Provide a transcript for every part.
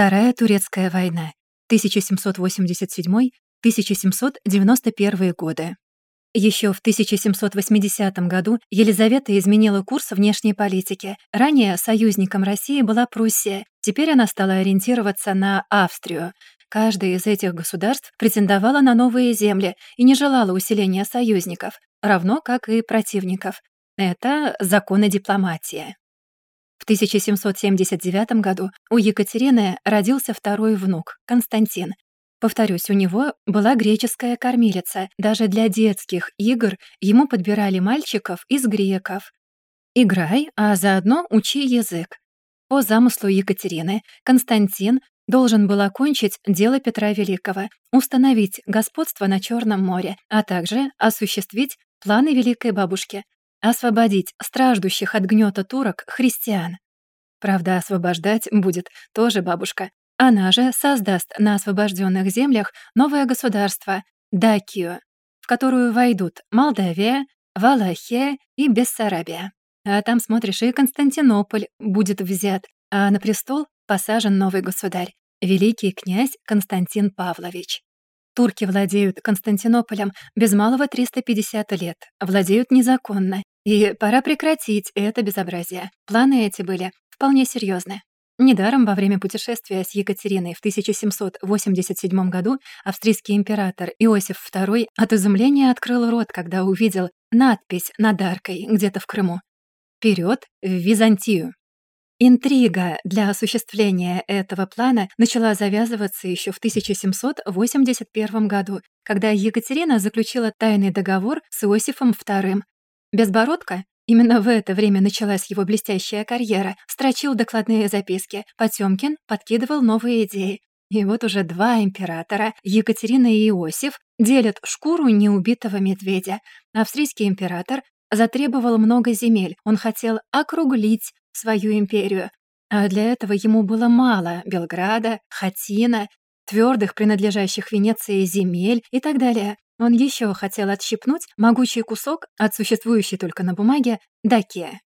Вторая Турецкая война. 1787-1791 годы. Еще в 1780 году Елизавета изменила курс внешней политики. Ранее союзником России была Пруссия, теперь она стала ориентироваться на Австрию. Каждое из этих государств претендовало на новые земли и не желало усиления союзников, равно как и противников. Это законы дипломатии. В 1779 году у Екатерины родился второй внук, Константин. Повторюсь, у него была греческая кормилица. Даже для детских игр ему подбирали мальчиков из греков. Играй, а заодно учи язык. По замыслу Екатерины, Константин должен был окончить дело Петра Великого, установить господство на Черном море, а также осуществить планы Великой Бабушки освободить страждущих от гнета турок христиан. Правда, освобождать будет тоже бабушка. Она же создаст на освобожденных землях новое государство — Дакию, в которую войдут Молдавия, Валахия и Бессарабия. А там, смотришь, и Константинополь будет взят, а на престол посажен новый государь, великий князь Константин Павлович. Турки владеют Константинополем без малого 350 лет, владеют незаконно, и пора прекратить это безобразие. Планы эти были вполне серьезны. Недаром во время путешествия с Екатериной в 1787 году австрийский император Иосиф II от изумления открыл рот, когда увидел надпись над аркой где-то в Крыму. «Вперед в Византию». Интрига для осуществления этого плана начала завязываться еще в 1781 году, когда Екатерина заключила тайный договор с Иосифом II, Безбородко, именно в это время началась его блестящая карьера, строчил докладные записки, Потёмкин подкидывал новые идеи. И вот уже два императора, Екатерина и Иосиф, делят шкуру неубитого медведя. Австрийский император затребовал много земель, он хотел округлить свою империю. А для этого ему было мало Белграда, Хатина, твердых, принадлежащих Венеции земель и так далее. Он еще хотел отщипнуть могучий кусок от существующей только на бумаге Дакия.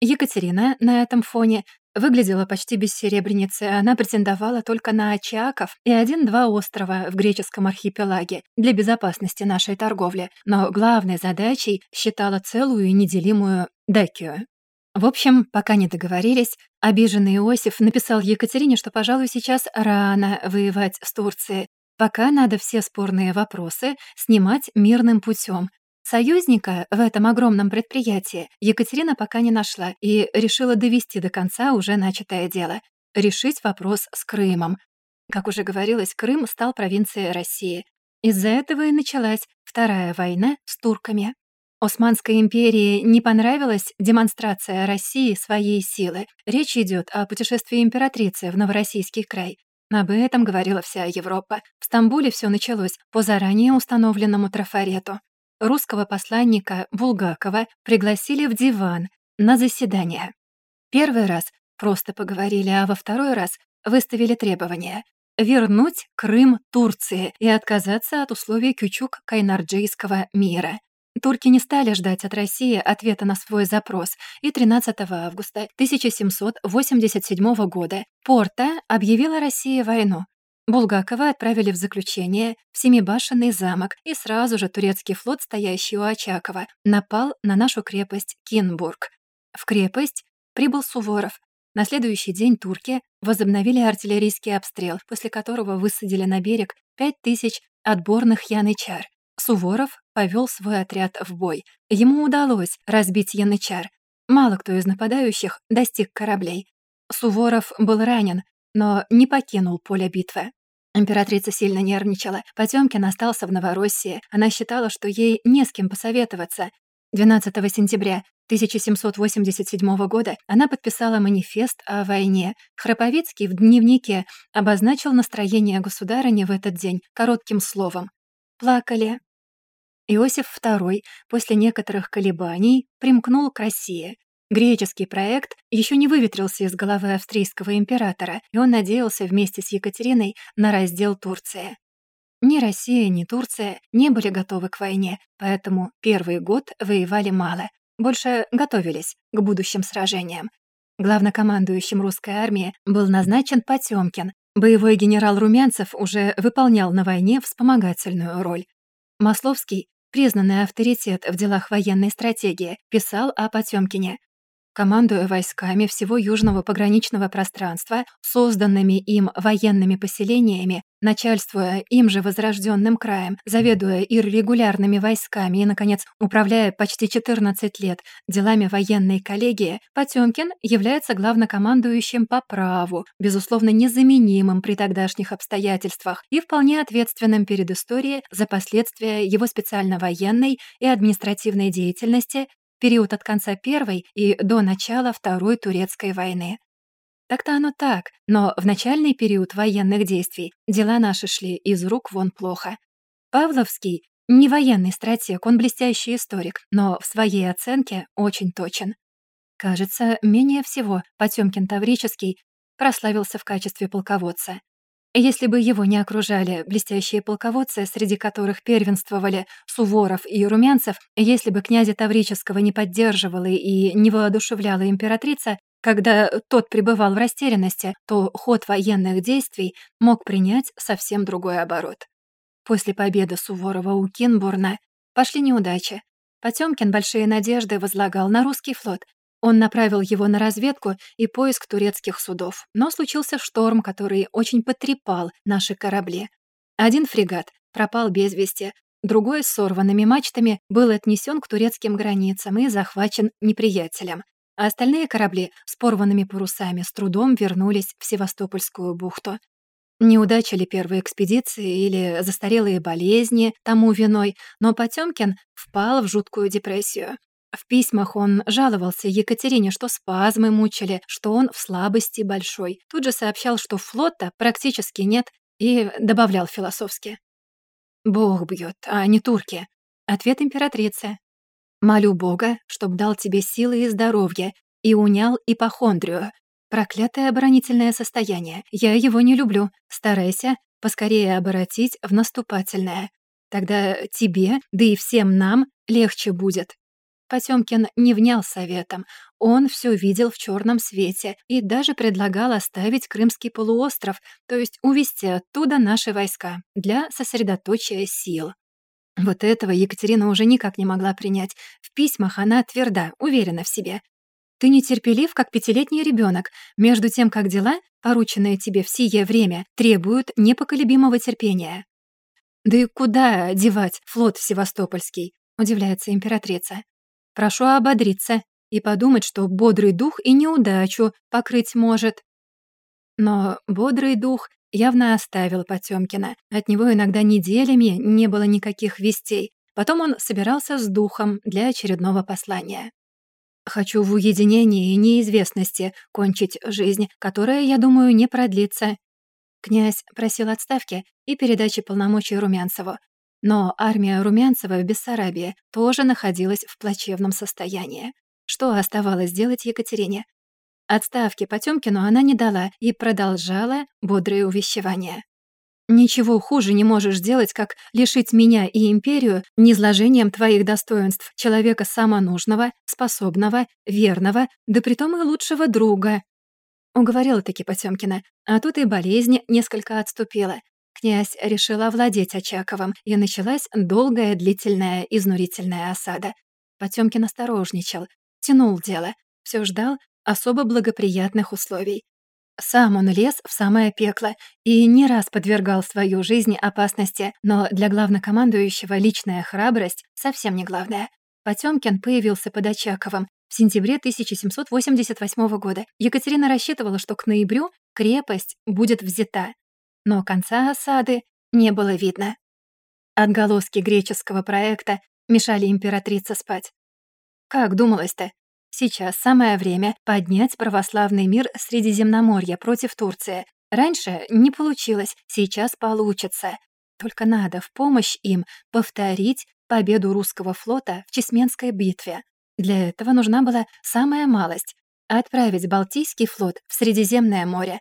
Екатерина на этом фоне выглядела почти без серебряницы, она претендовала только на Очаков и один-два острова в греческом архипелаге для безопасности нашей торговли, но главной задачей считала целую неделимую Дакию. В общем, пока не договорились, обиженный Иосиф написал Екатерине, что, пожалуй, сейчас рано воевать с Турцией, Пока надо все спорные вопросы снимать мирным путем. Союзника в этом огромном предприятии Екатерина пока не нашла и решила довести до конца уже начатое дело — решить вопрос с Крымом. Как уже говорилось, Крым стал провинцией России. Из-за этого и началась Вторая война с турками. Османской империи не понравилась демонстрация России своей силы. Речь идет о путешествии императрицы в Новороссийский край. Об этом говорила вся Европа. В Стамбуле все началось по заранее установленному трафарету. Русского посланника Булгакова пригласили в диван на заседание. Первый раз просто поговорили, а во второй раз выставили требования вернуть Крым Турции и отказаться от условий Кючук-Кайнарджийского мира. Турки не стали ждать от России ответа на свой запрос, и 13 августа 1787 года Порта объявила России войну. Булгакова отправили в заключение в Семибашенный замок, и сразу же турецкий флот, стоящий у Очакова, напал на нашу крепость Кинбург. В крепость прибыл Суворов. На следующий день турки возобновили артиллерийский обстрел, после которого высадили на берег 5000 отборных янычар. Суворов повел свой отряд в бой. Ему удалось разбить янычар. Мало кто из нападающих достиг кораблей. Суворов был ранен, но не покинул поле битвы. Императрица сильно нервничала. Потёмкин остался в Новороссии. Она считала, что ей не с кем посоветоваться. 12 сентября 1787 года она подписала манифест о войне. Храповицкий в дневнике обозначил настроение государыни в этот день коротким словом. Плакали, Иосиф II после некоторых колебаний примкнул к России. Греческий проект еще не выветрился из головы австрийского императора, и он надеялся вместе с Екатериной на раздел Турции. Ни Россия, ни Турция не были готовы к войне, поэтому первый год воевали мало, больше готовились к будущим сражениям. Главнокомандующим русской армии был назначен Потёмкин, Боевой генерал Румянцев уже выполнял на войне вспомогательную роль. Масловский, признанный авторитет в делах военной стратегии, писал о Потёмкине командуя войсками всего южного пограничного пространства, созданными им военными поселениями, начальствуя им же возрожденным краем, заведуя иррегулярными войсками и, наконец, управляя почти 14 лет делами военной коллегии, Потёмкин является главнокомандующим по праву, безусловно, незаменимым при тогдашних обстоятельствах и вполне ответственным перед историей за последствия его специально военной и административной деятельности период от конца Первой и до начала Второй Турецкой войны. Так-то оно так, но в начальный период военных действий дела наши шли из рук вон плохо. Павловский — не военный стратег, он блестящий историк, но в своей оценке очень точен. Кажется, менее всего Потёмкин Таврический прославился в качестве полководца. Если бы его не окружали блестящие полководцы, среди которых первенствовали Суворов и Румянцев, если бы князя Таврического не поддерживала и не воодушевляла императрица, когда тот пребывал в растерянности, то ход военных действий мог принять совсем другой оборот. После победы Суворова у Кинбурна пошли неудачи. Потёмкин большие надежды возлагал на русский флот, он направил его на разведку и поиск турецких судов, но случился шторм, который очень потрепал наши корабли. Один фрегат пропал без вести, другой с сорванными мачтами был отнесен к турецким границам и захвачен неприятелем, а остальные корабли с порванными парусами с трудом вернулись в Севастопольскую бухту. Неудача ли первой экспедиции или застарелые болезни тому виной, но Потёмкин впал в жуткую депрессию. В письмах он жаловался Екатерине, что спазмы мучили, что он в слабости большой. Тут же сообщал, что флота практически нет, и добавлял философски. «Бог бьет, а не турки». Ответ императрицы. «Молю Бога, чтоб дал тебе силы и здоровье, и унял ипохондрию. Проклятое оборонительное состояние. Я его не люблю. Старайся поскорее оборотить в наступательное. Тогда тебе, да и всем нам, легче будет. Потёмкин не внял советом. Он всё видел в чёрном свете и даже предлагал оставить Крымский полуостров, то есть увести оттуда наши войска для сосредоточия сил. Вот этого Екатерина уже никак не могла принять. В письмах она тверда, уверена в себе. Ты нетерпелив, как пятилетний ребёнок, между тем, как дела, порученные тебе в сие время, требуют непоколебимого терпения. «Да и куда девать флот Севастопольский?» — удивляется императрица. Прошу ободриться и подумать, что бодрый дух и неудачу покрыть может. Но бодрый дух явно оставил Потёмкина. От него иногда неделями не было никаких вестей. Потом он собирался с духом для очередного послания. «Хочу в уединении и неизвестности кончить жизнь, которая, я думаю, не продлится». Князь просил отставки и передачи полномочий Румянцеву. Но армия Румянцева в Бессарабии тоже находилась в плачевном состоянии. Что оставалось делать Екатерине? Отставки Потёмкину она не дала и продолжала бодрые увещевания. «Ничего хуже не можешь сделать, как лишить меня и империю низложением твоих достоинств, человека самонужного, способного, верного, да притом и лучшего друга». Уговорила-таки Потёмкина, а тут и болезнь несколько отступила, Князь решил овладеть Очаковым, и началась долгая, длительная, изнурительная осада. Потёмкин осторожничал, тянул дело, все ждал особо благоприятных условий. Сам он лез в самое пекло и не раз подвергал свою жизнь опасности, но для главнокомандующего личная храбрость совсем не главное. Потёмкин появился под Очаковым в сентябре 1788 года. Екатерина рассчитывала, что к ноябрю крепость будет взята но конца осады не было видно. Отголоски греческого проекта мешали императрице спать. Как думалось-то? Сейчас самое время поднять православный мир Средиземноморья против Турции. Раньше не получилось, сейчас получится. Только надо в помощь им повторить победу русского флота в Чесменской битве. Для этого нужна была самая малость — отправить Балтийский флот в Средиземное море,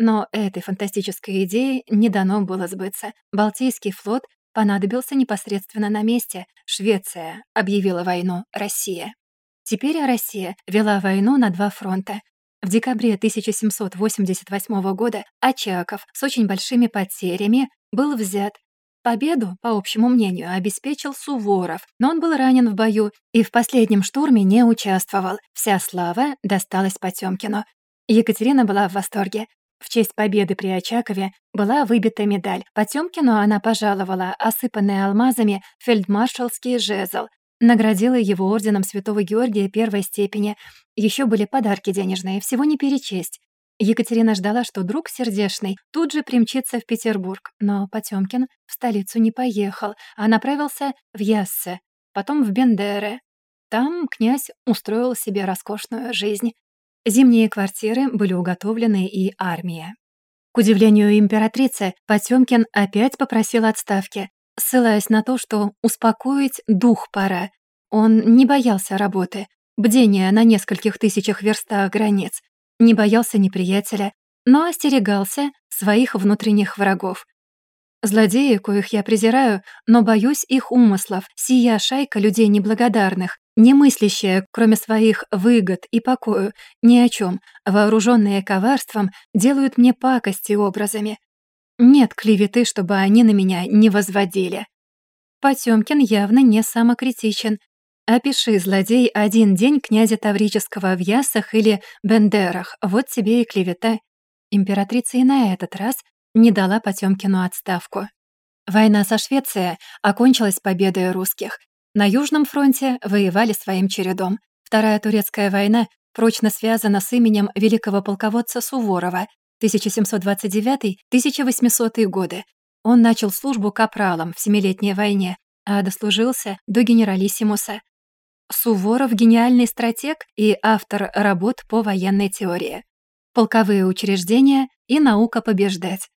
но этой фантастической идее не дано было сбыться. Балтийский флот понадобился непосредственно на месте. Швеция объявила войну России. Теперь Россия вела войну на два фронта. В декабре 1788 года Очаков с очень большими потерями был взят. Победу, по общему мнению, обеспечил Суворов, но он был ранен в бою и в последнем штурме не участвовал. Вся слава досталась Потёмкину. Екатерина была в восторге. В честь победы при Очакове была выбита медаль. Потёмкину она пожаловала осыпанный алмазами фельдмаршалский жезл, наградила его орденом Святого Георгия первой степени. Еще были подарки денежные, всего не перечесть. Екатерина ждала, что друг сердешный тут же примчится в Петербург, но Потёмкин в столицу не поехал, а направился в Яссе, потом в Бендере. Там князь устроил себе роскошную жизнь. Зимние квартиры были уготовлены и армия. К удивлению императрицы, Потёмкин опять попросил отставки, ссылаясь на то, что успокоить дух пора. Он не боялся работы, бдения на нескольких тысячах верстах границ, не боялся неприятеля, но остерегался своих внутренних врагов. Злодеи, коих я презираю, но боюсь их умыслов, сия шайка людей неблагодарных, не мыслящая, кроме своих выгод и покою, ни о чем, вооруженные коварством, делают мне пакости образами. Нет клеветы, чтобы они на меня не возводили. Потёмкин явно не самокритичен. Опиши, злодей, один день князя Таврического в Ясах или Бендерах, вот тебе и клевета. Императрица и на этот раз не дала Потёмкину отставку. Война со Швецией окончилась победой русских. На Южном фронте воевали своим чередом. Вторая турецкая война прочно связана с именем великого полководца Суворова 1729-1800 годы. Он начал службу капралом в Семилетней войне, а дослужился до генералиссимуса. Суворов — гениальный стратег и автор работ по военной теории. Полковые учреждения и наука побеждать.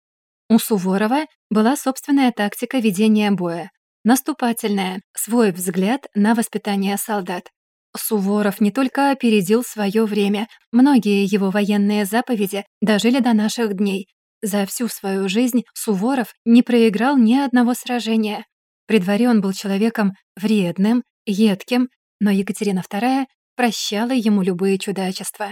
У Суворова была собственная тактика ведения боя. Наступательная, свой взгляд на воспитание солдат. Суворов не только опередил свое время, многие его военные заповеди дожили до наших дней. За всю свою жизнь Суворов не проиграл ни одного сражения. При дворе он был человеком вредным, едким, но Екатерина II прощала ему любые чудачества.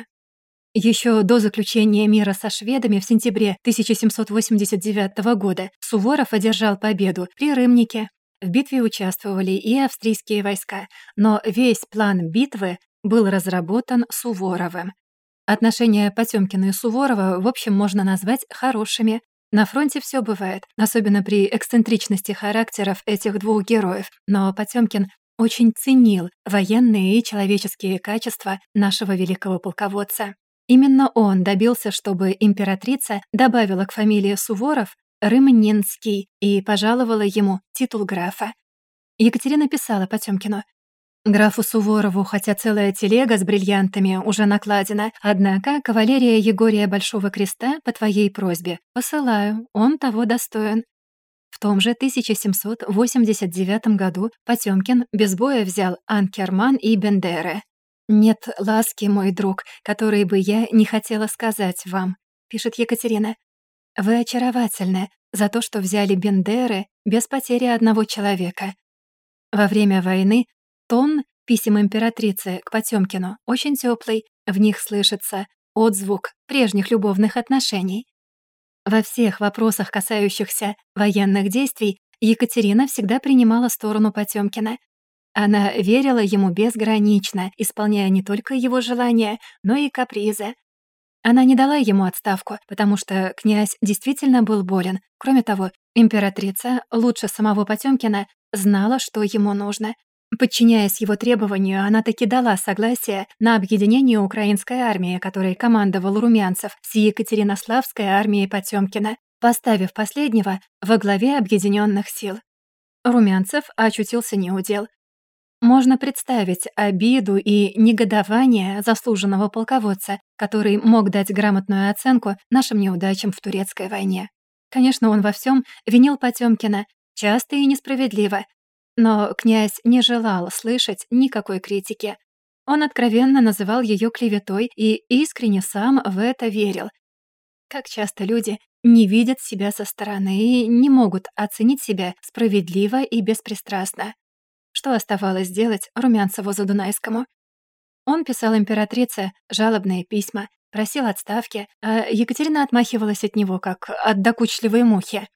Еще до заключения мира со шведами в сентябре 1789 года Суворов одержал победу при Рымнике. В битве участвовали и австрийские войска, но весь план битвы был разработан Суворовым. Отношения Потёмкина и Суворова, в общем, можно назвать хорошими. На фронте все бывает, особенно при эксцентричности характеров этих двух героев, но Потёмкин очень ценил военные и человеческие качества нашего великого полководца. Именно он добился, чтобы императрица добавила к фамилии Суворов Рымнинский и пожаловала ему титул графа. Екатерина писала Потёмкину. Графу Суворову, хотя целая телега с бриллиантами уже накладена, однако кавалерия Егория Большого Креста по твоей просьбе посылаю, он того достоин. В том же 1789 году Потёмкин без боя взял Анкерман и Бендеры. «Нет ласки, мой друг, которой бы я не хотела сказать вам», — пишет Екатерина. «Вы очаровательны за то, что взяли Бендеры без потери одного человека. Во время войны тон писем императрицы к Потёмкину очень тёплый, в них слышится отзвук прежних любовных отношений. Во всех вопросах, касающихся военных действий, Екатерина всегда принимала сторону Потёмкина, она верила ему безгранично, исполняя не только его желания, но и капризы. Она не дала ему отставку, потому что князь действительно был болен. Кроме того, императрица, лучше самого Потёмкина, знала, что ему нужно. Подчиняясь его требованию, она таки дала согласие на объединение украинской армии, которой командовал Румянцев, с Екатеринославской армией Потёмкина, поставив последнего во главе объединенных сил. Румянцев очутился неудел. Можно представить обиду и негодование заслуженного полководца, который мог дать грамотную оценку нашим неудачам в турецкой войне. Конечно, он во всем винил Потёмкина, часто и несправедливо, но князь не желал слышать никакой критики. Он откровенно называл ее клеветой и искренне сам в это верил. Как часто люди не видят себя со стороны и не могут оценить себя справедливо и беспристрастно. Что оставалось делать Румянцеву Задунайскому? Он писал императрице жалобные письма, просил отставки, а Екатерина отмахивалась от него, как от докучливой мухи.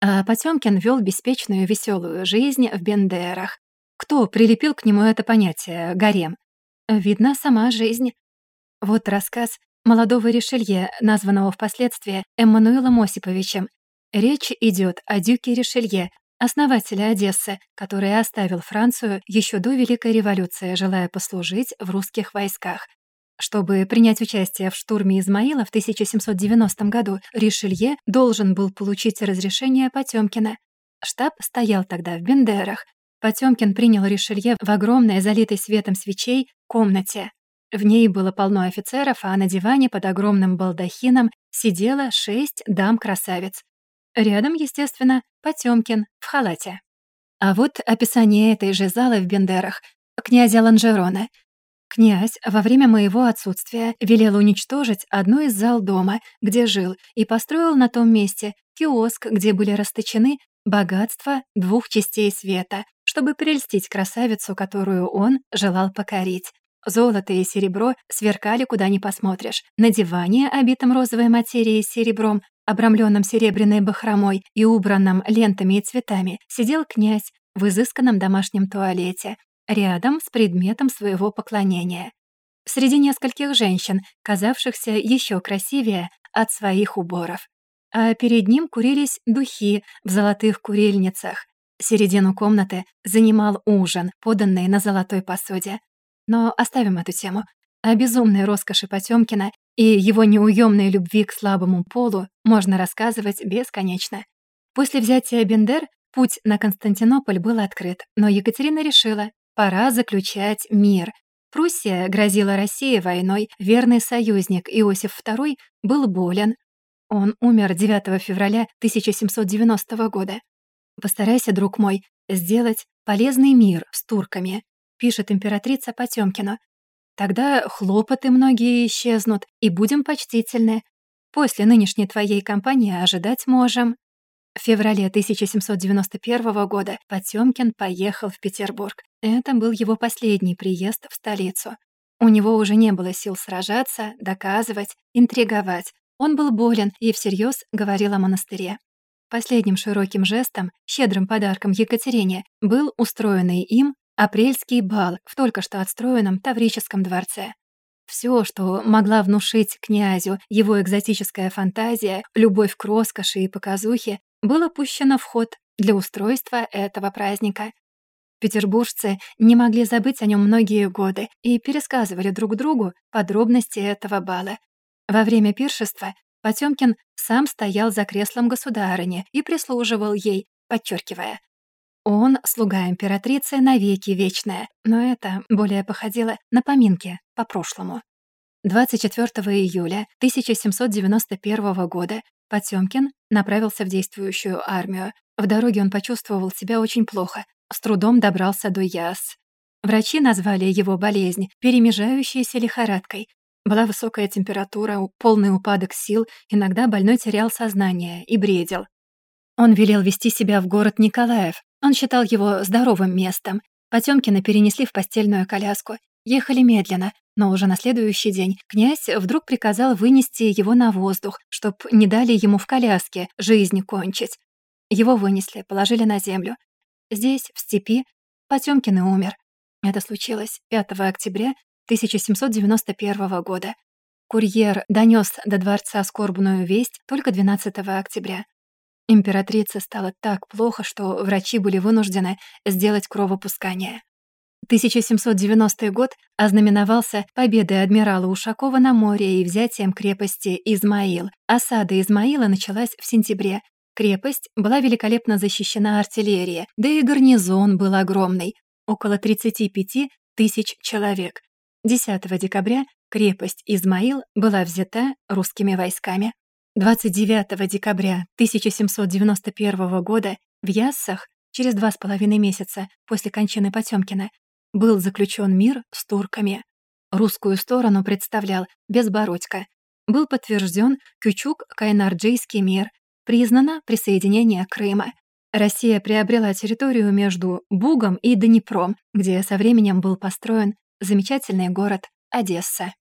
А Потёмкин вел беспечную веселую жизнь в Бендерах. Кто прилепил к нему это понятие «гарем»? Видно, сама жизнь. Вот рассказ молодого Ришелье, названного впоследствии Эммануилом Осиповичем. Речь идет о дюке Ришелье, основателе Одессы, который оставил Францию еще до Великой революции, желая послужить в русских войсках. Чтобы принять участие в штурме Измаила в 1790 году, Ришелье должен был получить разрешение Потёмкина. Штаб стоял тогда в Бендерах. Потёмкин принял Ришелье в огромной, залитой светом свечей, комнате. В ней было полно офицеров, а на диване под огромным балдахином сидело шесть дам-красавиц. Рядом, естественно, Потёмкин в халате. А вот описание этой же залы в Бендерах князя Ланжерона — Князь во время моего отсутствия велел уничтожить одну из зал дома, где жил, и построил на том месте киоск, где были расточены богатства двух частей света, чтобы прельстить красавицу, которую он желал покорить. Золото и серебро сверкали куда ни посмотришь. На диване, обитом розовой материей с серебром, обрамленном серебряной бахромой и убранном лентами и цветами, сидел князь в изысканном домашнем туалете, рядом с предметом своего поклонения. Среди нескольких женщин, казавшихся еще красивее от своих уборов. А перед ним курились духи в золотых курильницах. Середину комнаты занимал ужин, поданный на золотой посуде. Но оставим эту тему. О безумной роскоши Потёмкина и его неуемной любви к слабому полу можно рассказывать бесконечно. После взятия Бендер путь на Константинополь был открыт, но Екатерина решила, Пора заключать мир. Пруссия грозила России войной, верный союзник Иосиф II был болен. Он умер 9 февраля 1790 года. «Постарайся, друг мой, сделать полезный мир с турками», пишет императрица Потёмкина. «Тогда хлопоты многие исчезнут, и будем почтительны. После нынешней твоей кампании ожидать можем». В феврале 1791 года Потёмкин поехал в Петербург. Это был его последний приезд в столицу. У него уже не было сил сражаться, доказывать, интриговать. Он был болен и всерьез говорил о монастыре. Последним широким жестом, щедрым подарком Екатерине был устроенный им апрельский бал в только что отстроенном Таврическом дворце. Все, что могла внушить князю его экзотическая фантазия, любовь к роскоши и показухе, было пущено в ход для устройства этого праздника. Петербуржцы не могли забыть о нем многие годы и пересказывали друг другу подробности этого бала. Во время пиршества Потёмкин сам стоял за креслом государыни и прислуживал ей, подчеркивая. Он — слуга императрицы навеки вечная, но это более походило на поминки по прошлому. 24 июля 1791 года Потёмкин направился в действующую армию. В дороге он почувствовал себя очень плохо, с трудом добрался до Яс. Врачи назвали его болезнь перемежающейся лихорадкой. Была высокая температура, полный упадок сил, иногда больной терял сознание и бредил. Он велел вести себя в город Николаев. Он считал его здоровым местом. Потёмкина перенесли в постельную коляску. Ехали медленно, но уже на следующий день князь вдруг приказал вынести его на воздух, чтоб не дали ему в коляске жизнь кончить. Его вынесли, положили на землю. Здесь, в степи, Потёмкин и умер. Это случилось 5 октября 1791 года. Курьер донёс до дворца скорбную весть только 12 октября. Императрице стало так плохо, что врачи были вынуждены сделать кровопускание. 1790 год ознаменовался победой адмирала Ушакова на море и взятием крепости Измаил. Осада Измаила началась в сентябре, Крепость была великолепно защищена артиллерией, да и гарнизон был огромный — около 35 тысяч человек. 10 декабря крепость Измаил была взята русскими войсками. 29 декабря 1791 года в Яссах, через два с половиной месяца после кончины Потёмкина, был заключен мир с турками. Русскую сторону представлял Безбородько. Был подтвержден Кючук-Кайнарджийский мир, признано присоединение Крыма. Россия приобрела территорию между Бугом и Днепром, где со временем был построен замечательный город Одесса.